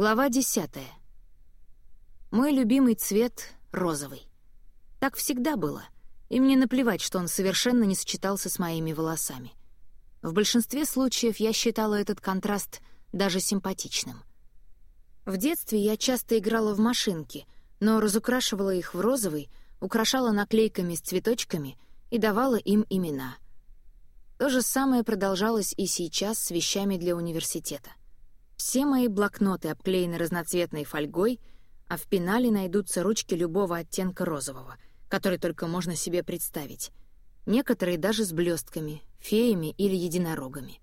Глава десятая. Мой любимый цвет — розовый. Так всегда было, и мне наплевать, что он совершенно не сочетался с моими волосами. В большинстве случаев я считала этот контраст даже симпатичным. В детстве я часто играла в машинки, но разукрашивала их в розовый, украшала наклейками с цветочками и давала им имена. То же самое продолжалось и сейчас с вещами для университета. Все мои блокноты обклеены разноцветной фольгой, а в пенале найдутся ручки любого оттенка розового, который только можно себе представить. Некоторые даже с блестками, феями или единорогами.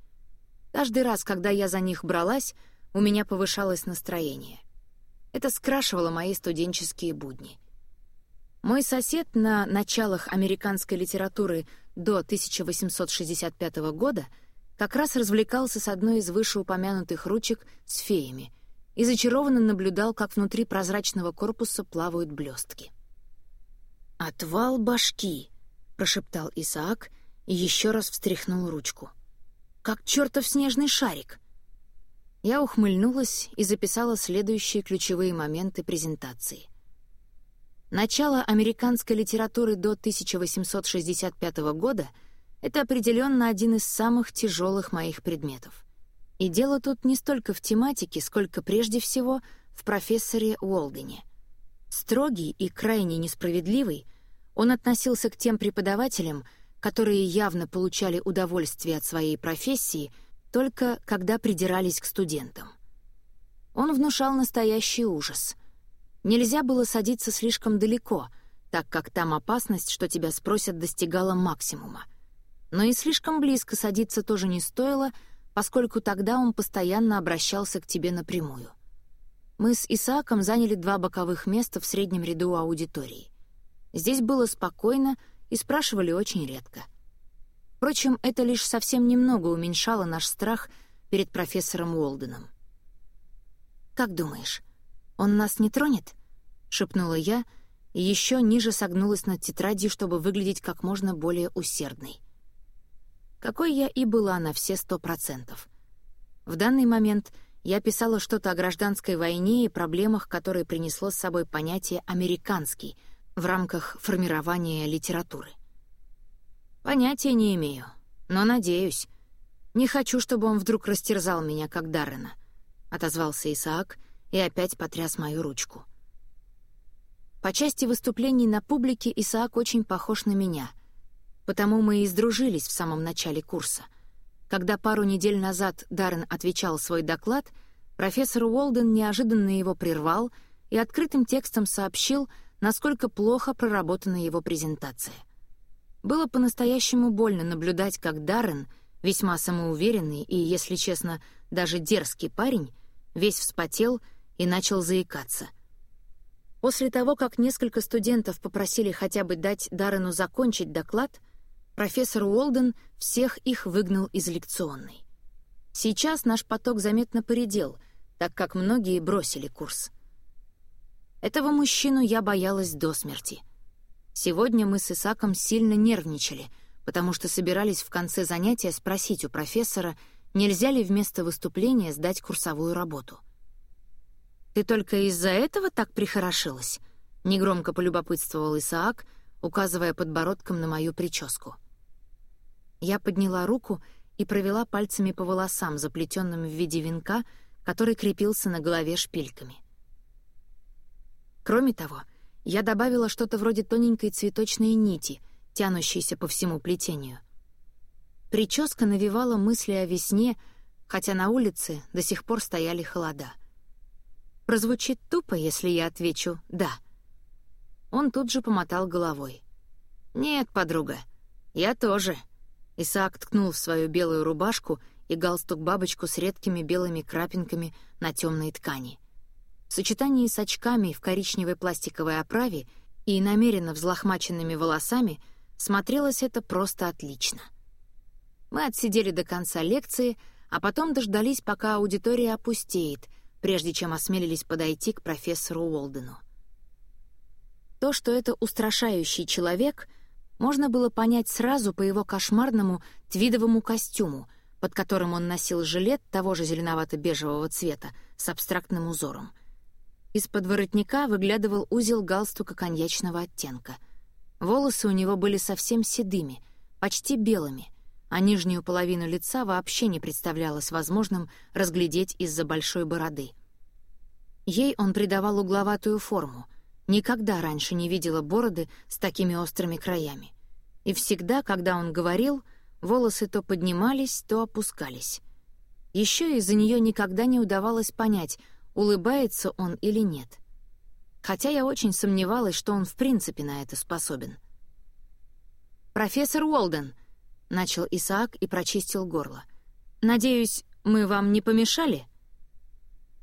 Каждый раз, когда я за них бралась, у меня повышалось настроение. Это скрашивало мои студенческие будни. Мой сосед на началах американской литературы до 1865 года — как раз развлекался с одной из вышеупомянутых ручек с феями и зачарованно наблюдал, как внутри прозрачного корпуса плавают блестки. «Отвал башки!» — прошептал Исаак и еще раз встряхнул ручку. «Как чертов снежный шарик!» Я ухмыльнулась и записала следующие ключевые моменты презентации. Начало американской литературы до 1865 года — это определенно один из самых тяжелых моих предметов. И дело тут не столько в тематике, сколько прежде всего в профессоре Уолдене. Строгий и крайне несправедливый, он относился к тем преподавателям, которые явно получали удовольствие от своей профессии только когда придирались к студентам. Он внушал настоящий ужас. Нельзя было садиться слишком далеко, так как там опасность, что тебя спросят, достигала максимума — но и слишком близко садиться тоже не стоило, поскольку тогда он постоянно обращался к тебе напрямую. Мы с Исааком заняли два боковых места в среднем ряду аудитории. Здесь было спокойно и спрашивали очень редко. Впрочем, это лишь совсем немного уменьшало наш страх перед профессором Уолденом. «Как думаешь, он нас не тронет?» — шепнула я, и еще ниже согнулась над тетрадью, чтобы выглядеть как можно более усердной какой я и была на все сто процентов. В данный момент я писала что-то о гражданской войне и проблемах, которые принесло с собой понятие «американский» в рамках формирования литературы. Понятия не имею, но надеюсь. Не хочу, чтобы он вдруг растерзал меня, как Даррена, — отозвался Исаак и опять потряс мою ручку. По части выступлений на публике Исаак очень похож на меня — Потому мы и сдружились в самом начале курса. Когда пару недель назад Даррен отвечал свой доклад, профессор Уолден неожиданно его прервал и открытым текстом сообщил, насколько плохо проработана его презентация. Было по-настоящему больно наблюдать, как Даррен, весьма самоуверенный и, если честно, даже дерзкий парень, весь вспотел и начал заикаться. После того, как несколько студентов попросили хотя бы дать Даррену закончить доклад, профессор Уолден всех их выгнал из лекционной. Сейчас наш поток заметно поредел, так как многие бросили курс. Этого мужчину я боялась до смерти. Сегодня мы с Исаком сильно нервничали, потому что собирались в конце занятия спросить у профессора, нельзя ли вместо выступления сдать курсовую работу. «Ты только из-за этого так прихорошилась?» — негромко полюбопытствовал Исаак, указывая подбородком на мою прическу — я подняла руку и провела пальцами по волосам, заплетенным в виде венка, который крепился на голове шпильками. Кроме того, я добавила что-то вроде тоненькой цветочной нити, тянущейся по всему плетению. Прическа навевала мысли о весне, хотя на улице до сих пор стояли холода. Прозвучит тупо, если я отвечу «да». Он тут же помотал головой. «Нет, подруга, я тоже». Исаак ткнул в свою белую рубашку и галстук-бабочку с редкими белыми крапинками на темной ткани. В сочетании с очками в коричневой пластиковой оправе и намеренно взлохмаченными волосами смотрелось это просто отлично. Мы отсидели до конца лекции, а потом дождались, пока аудитория опустеет, прежде чем осмелились подойти к профессору Уолдену. То, что это устрашающий человек — можно было понять сразу по его кошмарному твидовому костюму, под которым он носил жилет того же зеленовато-бежевого цвета с абстрактным узором. Из-под воротника выглядывал узел галстука коньячного оттенка. Волосы у него были совсем седыми, почти белыми, а нижнюю половину лица вообще не представлялось возможным разглядеть из-за большой бороды. Ей он придавал угловатую форму. Никогда раньше не видела бороды с такими острыми краями. И всегда, когда он говорил, волосы то поднимались, то опускались. Еще из-за нее никогда не удавалось понять, улыбается он или нет. Хотя я очень сомневалась, что он в принципе на это способен. «Профессор Уолден», — начал Исаак и прочистил горло. «Надеюсь, мы вам не помешали?»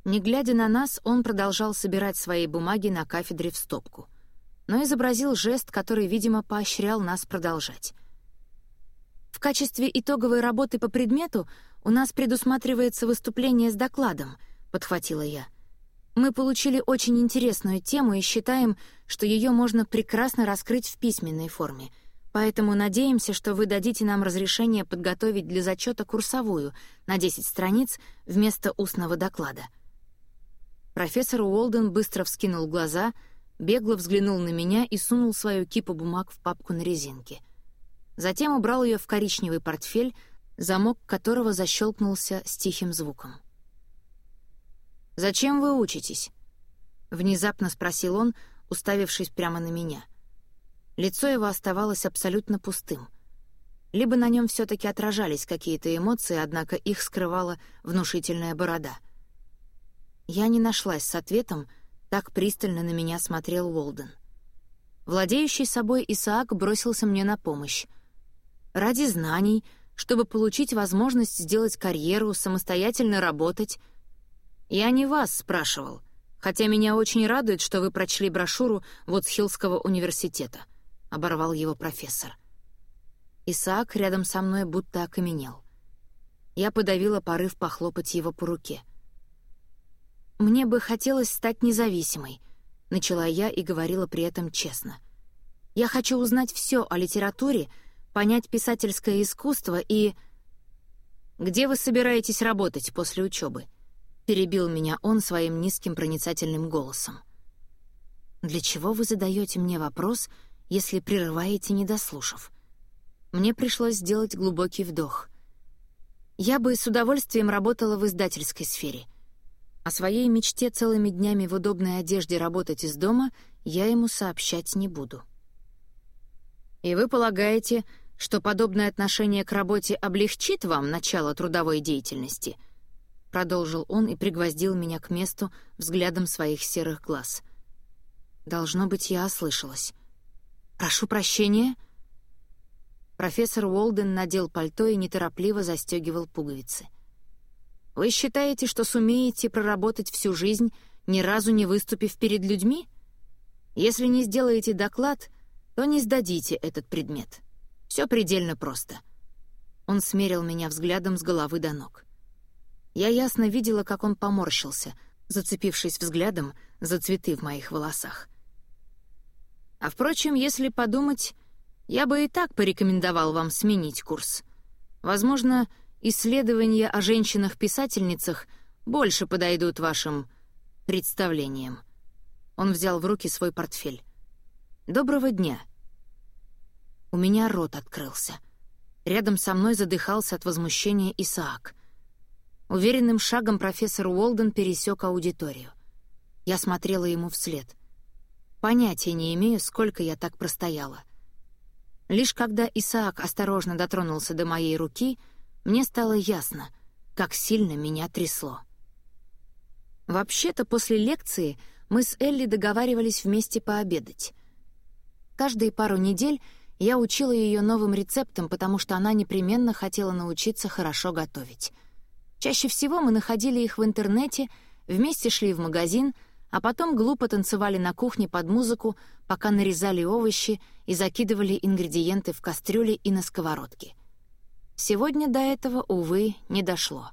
Не глядя на нас, он продолжал собирать свои бумаги на кафедре в стопку, но изобразил жест, который, видимо, поощрял нас продолжать. В качестве итоговой работы по предмету у нас предусматривается выступление с докладом, подхватила я. Мы получили очень интересную тему и считаем, что ее можно прекрасно раскрыть в письменной форме — Поэтому надеемся, что вы дадите нам разрешение подготовить для зачета курсовую на 10 страниц вместо устного доклада. Профессор Уолден быстро вскинул глаза, бегло взглянул на меня и сунул свою кипу бумаг в папку на резинке. Затем убрал ее в коричневый портфель, замок которого защелкнулся с тихим звуком. «Зачем вы учитесь?» — внезапно спросил он, уставившись прямо на меня — Лицо его оставалось абсолютно пустым. Либо на нем все таки отражались какие-то эмоции, однако их скрывала внушительная борода. Я не нашлась с ответом, так пристально на меня смотрел Уолден. Владеющий собой Исаак бросился мне на помощь. Ради знаний, чтобы получить возможность сделать карьеру, самостоятельно работать. Я не вас спрашивал, хотя меня очень радует, что вы прочли брошюру Вудсхиллского университета — оборвал его профессор. Исаак рядом со мной будто окаменел. Я подавила порыв похлопать его по руке. «Мне бы хотелось стать независимой», — начала я и говорила при этом честно. «Я хочу узнать все о литературе, понять писательское искусство и...» «Где вы собираетесь работать после учебы?» — перебил меня он своим низким проницательным голосом. «Для чего вы задаете мне вопрос, если прерываете, не дослушав. Мне пришлось сделать глубокий вдох. Я бы с удовольствием работала в издательской сфере. О своей мечте целыми днями в удобной одежде работать из дома я ему сообщать не буду. И вы полагаете, что подобное отношение к работе облегчит вам начало трудовой деятельности? Продолжил он и пригвоздил меня к месту взглядом своих серых глаз. Должно быть, я ослышалась. «Прошу прощения». Профессор Уолден надел пальто и неторопливо застегивал пуговицы. «Вы считаете, что сумеете проработать всю жизнь, ни разу не выступив перед людьми? Если не сделаете доклад, то не сдадите этот предмет. Все предельно просто». Он смерил меня взглядом с головы до ног. Я ясно видела, как он поморщился, зацепившись взглядом за цветы в моих волосах. А впрочем, если подумать, я бы и так порекомендовал вам сменить курс. Возможно, исследования о женщинах-писательницах больше подойдут вашим представлениям. Он взял в руки свой портфель. «Доброго дня». У меня рот открылся. Рядом со мной задыхался от возмущения Исаак. Уверенным шагом профессор Уолден пересек аудиторию. Я смотрела ему вслед — Понятия не имею, сколько я так простояла. Лишь когда Исаак осторожно дотронулся до моей руки, мне стало ясно, как сильно меня трясло. Вообще-то после лекции мы с Элли договаривались вместе пообедать. Каждые пару недель я учила ее новым рецептам, потому что она непременно хотела научиться хорошо готовить. Чаще всего мы находили их в интернете, вместе шли в магазин — а потом глупо танцевали на кухне под музыку, пока нарезали овощи и закидывали ингредиенты в кастрюли и на сковородки. Сегодня до этого, увы, не дошло.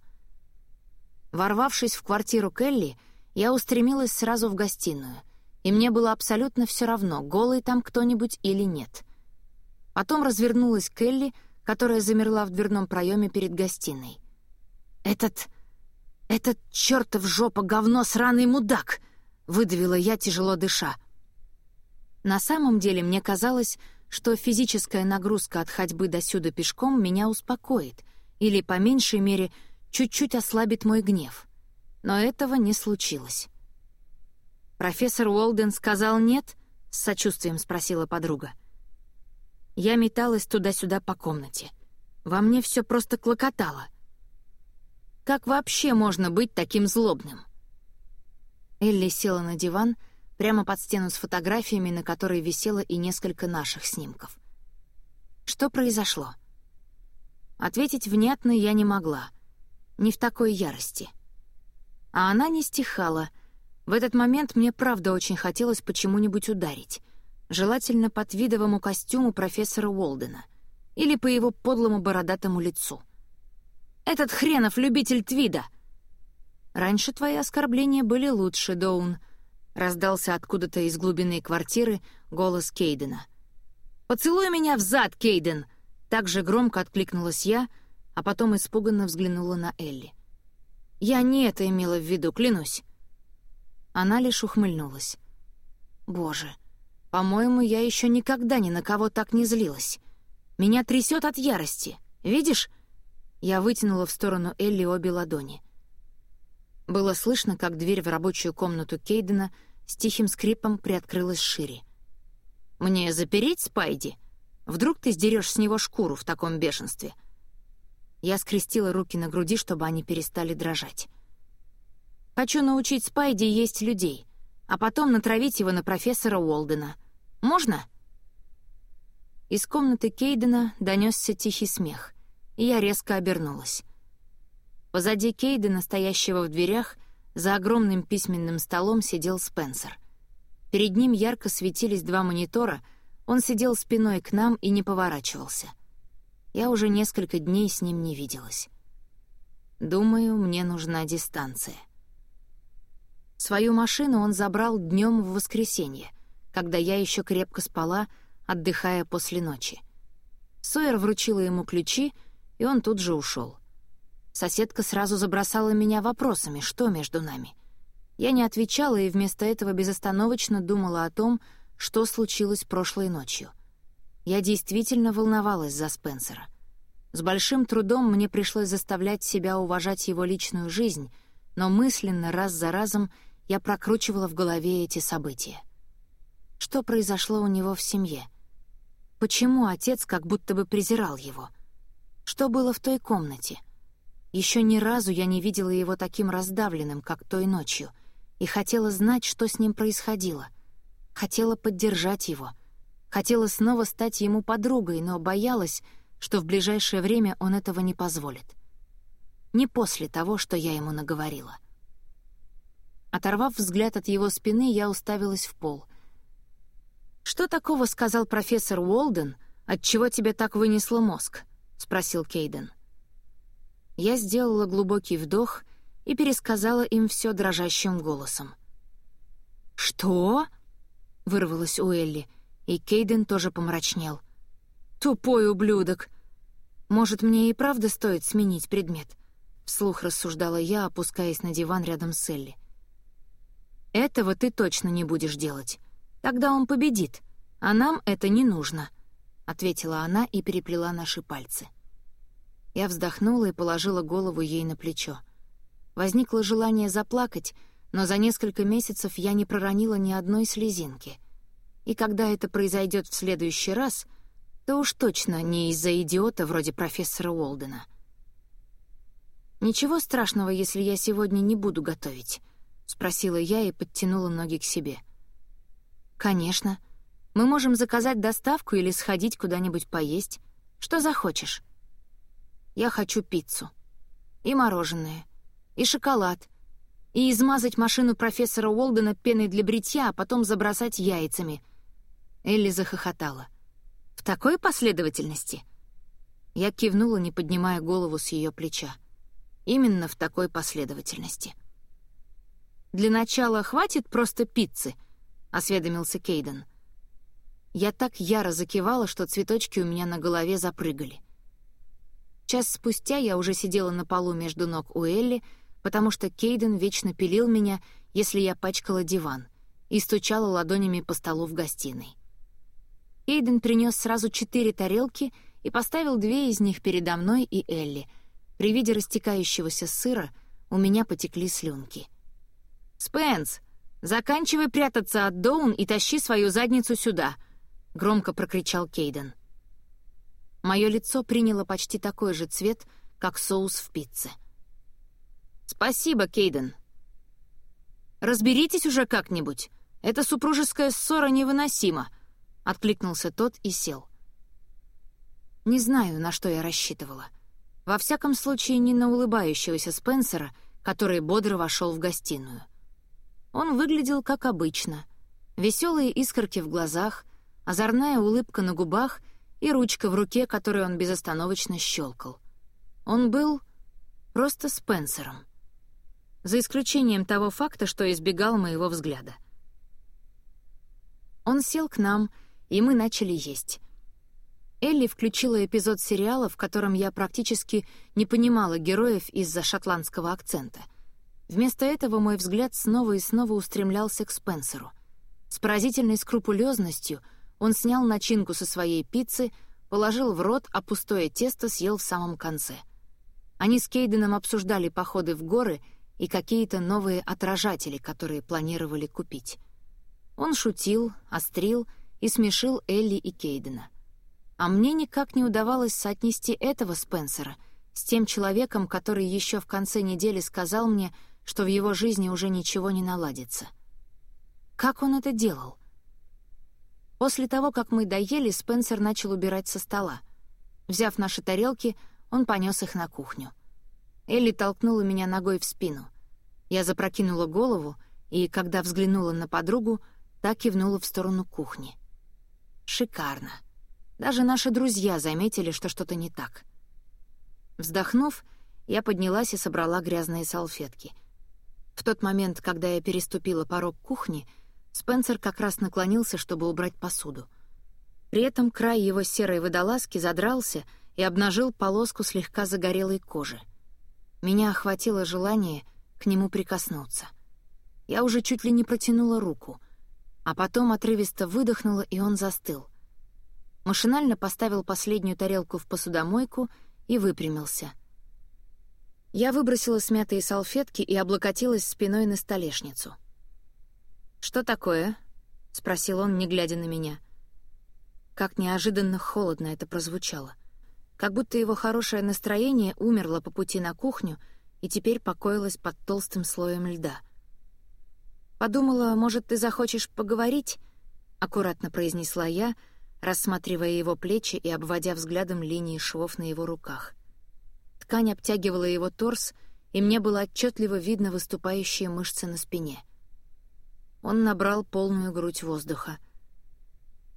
Ворвавшись в квартиру Келли, я устремилась сразу в гостиную, и мне было абсолютно все равно, голый там кто-нибудь или нет. Потом развернулась Келли, которая замерла в дверном проеме перед гостиной. «Этот... этот чертов жопа говно сраный мудак!» — выдавила я, тяжело дыша. На самом деле мне казалось, что физическая нагрузка от ходьбы до сюда пешком меня успокоит или, по меньшей мере, чуть-чуть ослабит мой гнев. Но этого не случилось. «Профессор Уолден сказал нет?» — с сочувствием спросила подруга. Я металась туда-сюда по комнате. Во мне все просто клокотало. Как вообще можно быть таким злобным? Элли села на диван прямо под стену с фотографиями, на которой висело и несколько наших снимков. Что произошло? Ответить внятно я не могла. Не в такой ярости. А она не стихала. В этот момент мне правда очень хотелось почему-нибудь ударить желательно по твидовому костюму профессора Уолдена или по его подлому бородатому лицу. «Этот хренов любитель твида!» «Раньше твои оскорбления были лучше, Доун», — раздался откуда-то из глубины квартиры голос Кейдена. «Поцелуй меня в зад, Кейден!» Так же громко откликнулась я, а потом испуганно взглянула на Элли. «Я не это имела в виду, клянусь». Она лишь ухмыльнулась. «Боже, по-моему, я еще никогда ни на кого так не злилась. Меня трясет от ярости. Видишь? Я вытянула в сторону Элли обе ладони. Было слышно, как дверь в рабочую комнату Кейдена с тихим скрипом приоткрылась шире. «Мне запереть Спайди? Вдруг ты сдерешь с него шкуру в таком бешенстве?» Я скрестила руки на груди, чтобы они перестали дрожать. «Хочу научить Спайди есть людей, а потом натравить его на профессора Уолдена. Можно?» Из комнаты Кейдена донесся тихий смех, и я резко обернулась. Позади Кейдена, стоящего в дверях, за огромным письменным столом сидел Спенсер. Перед ним ярко светились два монитора, он сидел спиной к нам и не поворачивался. Я уже несколько дней с ним не виделась. Думаю, мне нужна дистанция. Свою машину он забрал днем в воскресенье, когда я еще крепко спала, отдыхая после ночи. Сойер вручила ему ключи, и он тут же ушел. Соседка сразу забросала меня вопросами, что между нами. Я не отвечала и вместо этого безостановочно думала о том, что случилось прошлой ночью. Я действительно волновалась за Спенсера. С большим трудом мне пришлось заставлять себя уважать его личную жизнь, но мысленно раз за разом я прокручивала в голове эти события. Что произошло у него в семье? Почему отец как будто бы презирал его? Что было в той комнате? Еще ни разу я не видела его таким раздавленным, как той ночью, и хотела знать, что с ним происходило. Хотела поддержать его. Хотела снова стать ему подругой, но боялась, что в ближайшее время он этого не позволит. Не после того, что я ему наговорила. Оторвав взгляд от его спины, я уставилась в пол. «Что такого сказал профессор Уолден, отчего тебе так вынесло мозг?» — спросил Кейден. Я сделала глубокий вдох и пересказала им все дрожащим голосом. «Что?» — вырвалось у Элли, и Кейден тоже помрачнел. «Тупой ублюдок! Может, мне и правда стоит сменить предмет?» — вслух рассуждала я, опускаясь на диван рядом с Элли. Этого ты точно не будешь делать. Тогда он победит, а нам это не нужно», — ответила она и переплела наши пальцы. Я вздохнула и положила голову ей на плечо. Возникло желание заплакать, но за несколько месяцев я не проронила ни одной слезинки. И когда это произойдет в следующий раз, то уж точно не из-за идиота вроде профессора Уолдена. «Ничего страшного, если я сегодня не буду готовить», — спросила я и подтянула ноги к себе. «Конечно. Мы можем заказать доставку или сходить куда-нибудь поесть. Что захочешь?» «Я хочу пиццу. И мороженое. И шоколад. И измазать машину профессора Уолдена пеной для бритья, а потом забросать яйцами». Элли захохотала. «В такой последовательности?» Я кивнула, не поднимая голову с ее плеча. «Именно в такой последовательности». Для начала хватит просто пиццы?» — осведомился Кейден. Я так яро закивала, что цветочки у меня на голове запрыгали. Час спустя я уже сидела на полу между ног у Элли, потому что Кейден вечно пилил меня, если я пачкала диван, и стучала ладонями по столу в гостиной. Кейден принес сразу четыре тарелки и поставил две из них передо мной и Элли. При виде растекающегося сыра у меня потекли слюнки. «Спенс, заканчивай прятаться от Доун и тащи свою задницу сюда!» — громко прокричал Кейден. Мое лицо приняло почти такой же цвет, как соус в пицце. «Спасибо, Кейден». «Разберитесь уже как-нибудь. Эта супружеская ссора невыносима», — откликнулся тот и сел. Не знаю, на что я рассчитывала. Во всяком случае, не на улыбающегося Спенсера, который бодро вошел в гостиную. Он выглядел как обычно. Веселые искорки в глазах, озорная улыбка на губах и ручка в руке, которой он безостановочно щелкал. Он был просто Спенсером. За исключением того факта, что избегал моего взгляда. Он сел к нам, и мы начали есть. Элли включила эпизод сериала, в котором я практически не понимала героев из-за шотландского акцента. Вместо этого мой взгляд снова и снова устремлялся к Спенсеру. С поразительной скрупулезностью — он снял начинку со своей пиццы, положил в рот, а пустое тесто съел в самом конце. Они с Кейденом обсуждали походы в горы и какие-то новые отражатели, которые планировали купить. Он шутил, острил и смешил Элли и Кейдена. А мне никак не удавалось соотнести этого Спенсера с тем человеком, который еще в конце недели сказал мне, что в его жизни уже ничего не наладится. Как он это делал? После того, как мы доели, Спенсер начал убирать со стола. Взяв наши тарелки, он понес их на кухню. Элли толкнула меня ногой в спину. Я запрокинула голову, и, когда взглянула на подругу, так кивнула в сторону кухни. Шикарно. Даже наши друзья заметили, что что-то не так. Вздохнув, я поднялась и собрала грязные салфетки. В тот момент, когда я переступила порог кухни — Спенсер как раз наклонился, чтобы убрать посуду. При этом край его серой водолазки задрался и обнажил полоску слегка загорелой кожи. Меня охватило желание к нему прикоснуться. Я уже чуть ли не протянула руку, а потом отрывисто выдохнула, и он застыл. Машинально поставил последнюю тарелку в посудомойку и выпрямился. Я выбросила смятые салфетки и облокотилась спиной на столешницу — «Что такое?» — спросил он, не глядя на меня. Как неожиданно холодно это прозвучало. Как будто его хорошее настроение умерло по пути на кухню и теперь покоилось под толстым слоем льда. «Подумала, может, ты захочешь поговорить?» — аккуратно произнесла я, рассматривая его плечи и обводя взглядом линии швов на его руках. Ткань обтягивала его торс, и мне было отчетливо видно выступающие мышцы на спине — он набрал полную грудь воздуха.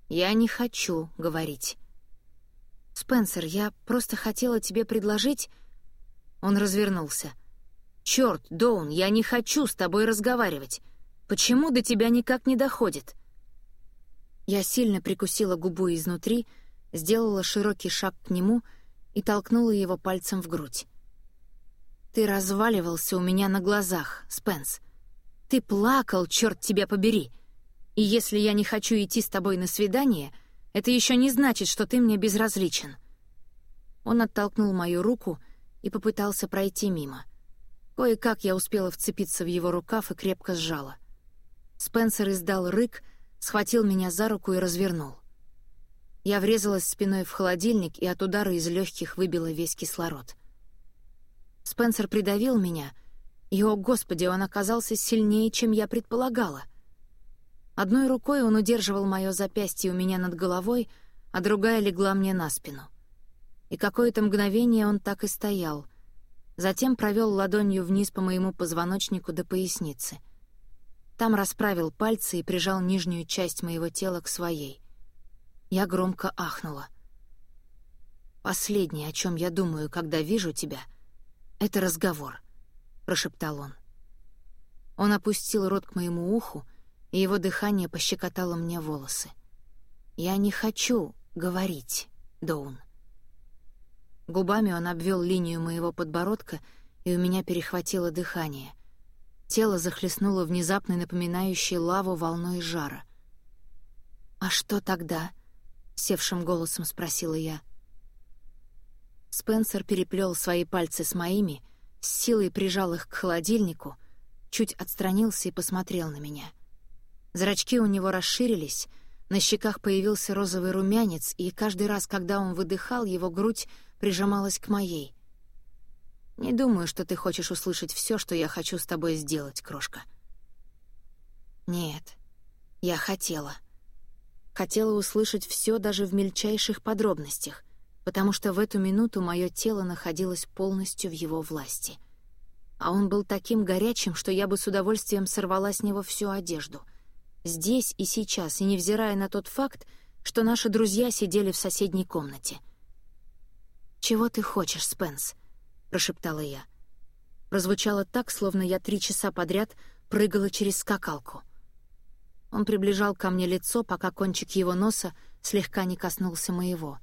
«Я не хочу говорить». «Спенсер, я просто хотела тебе предложить...» Он развернулся. «Чёрт, Доун, я не хочу с тобой разговаривать. Почему до тебя никак не доходит?» Я сильно прикусила губу изнутри, сделала широкий шаг к нему и толкнула его пальцем в грудь. «Ты разваливался у меня на глазах, Спенс. Ты плакал, черт тебя побери. И если я не хочу идти с тобой на свидание, это еще не значит, что ты мне безразличен». Он оттолкнул мою руку и попытался пройти мимо. Кое-как я успела вцепиться в его рукав и крепко сжала. Спенсер издал рык, схватил меня за руку и развернул. Я врезалась спиной в холодильник и от удара из легких выбила весь кислород. Спенсер придавил меня — и, о господи, он оказался сильнее, чем я предполагала. Одной рукой он удерживал мое запястье у меня над головой, а другая легла мне на спину. И какое-то мгновение он так и стоял. Затем провел ладонью вниз по моему позвоночнику до поясницы. Там расправил пальцы и прижал нижнюю часть моего тела к своей. Я громко ахнула. «Последнее, о чем я думаю, когда вижу тебя, — это разговор. — прошептал он. Он опустил рот к моему уху, и его дыхание пощекотало мне волосы. «Я не хочу говорить, Доун». Губами он обвел линию моего подбородка, и у меня перехватило дыхание. Тело захлестнуло внезапно напоминающей лаву волной жара. «А что тогда?» — севшим голосом спросила я. Спенсер переплел свои пальцы с моими, с силой прижал их к холодильнику, чуть отстранился и посмотрел на меня. Зрачки у него расширились, на щеках появился розовый румянец, и каждый раз, когда он выдыхал, его грудь прижималась к моей. «Не думаю, что ты хочешь услышать все, что я хочу с тобой сделать, крошка». «Нет, я хотела. Хотела услышать все даже в мельчайших подробностях, потому что в эту минуту мое тело находилось полностью в его власти. А он был таким горячим, что я бы с удовольствием сорвала с него всю одежду. Здесь и сейчас, и невзирая на тот факт, что наши друзья сидели в соседней комнате — «Чего ты хочешь, Спенс?» — прошептала я. Прозвучало так, словно я три часа подряд прыгала через скакалку. Он приближал ко мне лицо, пока кончик его носа слегка не коснулся моего.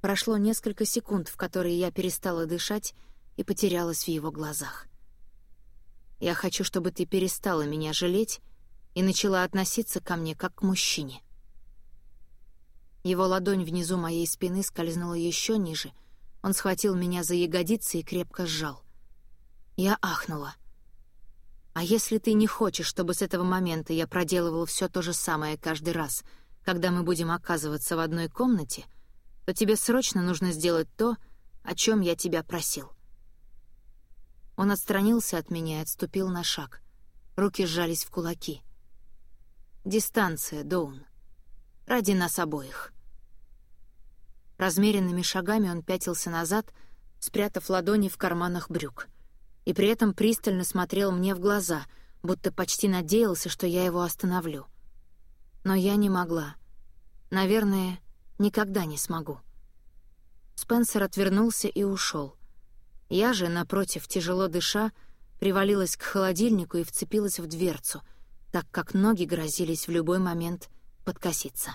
Прошло несколько секунд, в которые я перестала дышать и потерялась в его глазах. «Я хочу, чтобы ты перестала меня жалеть и начала относиться ко мне как к мужчине». Его ладонь внизу моей спины скользнула еще ниже. Он схватил меня за ягодицы и крепко сжал. Я ахнула. «А если ты не хочешь, чтобы с этого момента я проделывала все то же самое каждый раз, когда мы будем оказываться в одной комнате, то тебе срочно нужно сделать то, о чем я тебя просил». Он отстранился от меня и отступил на шаг. Руки сжались в кулаки. «Дистанция, Доун. Ради нас обоих». Размеренными шагами он пятился назад, спрятав ладони в карманах брюк. И при этом пристально смотрел мне в глаза, будто почти надеялся, что я его остановлю. Но я не могла. Наверное, никогда не смогу. Спенсер отвернулся и ушел. Я же, напротив, тяжело дыша, привалилась к холодильнику и вцепилась в дверцу, так как ноги грозились в любой момент подкоситься.